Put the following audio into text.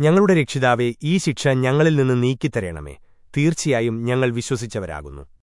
ഞങ്ങളുടെ രക്ഷിതാവെ ഈ ശിക്ഷ ഞങ്ങളിൽ നിന്ന് നീക്കിത്തരേണമേ. തീർച്ചയായും ഞങ്ങൾ വിശ്വസിച്ചവരാകുന്നു.